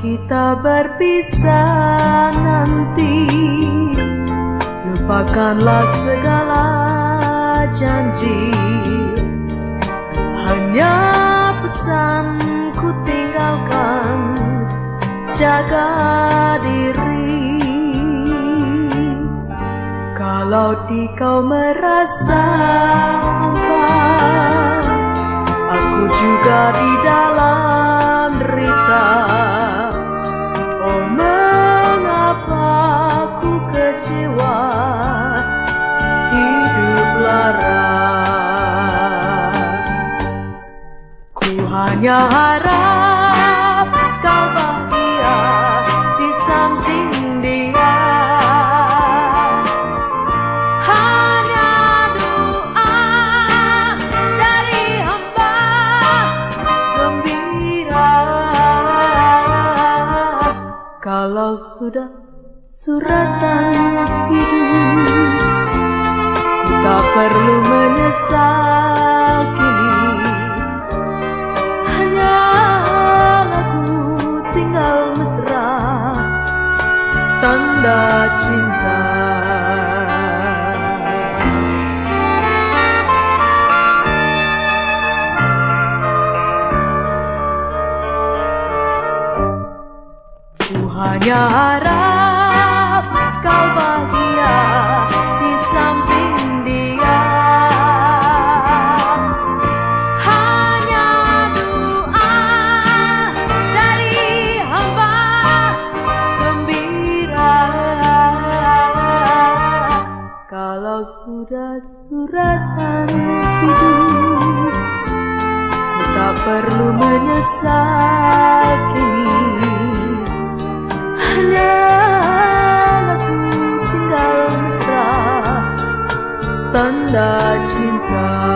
kita berpisah nanti. Lupakanlah segala janji. Hanya pesan ku tinggalkan Jaga diri. Kalau di kau merasa kecewa Hidup lara Ku hanya harap kau bahagia di samping dia. Hanya doa dari hamba gembira. Kalau sudah suratan hidup Kita perlu menyesal kini. Hanya lagu tinggal mesra Tanda cinta. Ku hanya harap suratan hidup. Tak perlu menyesaki, Hanya aku tinggal mesra. Tanda cinta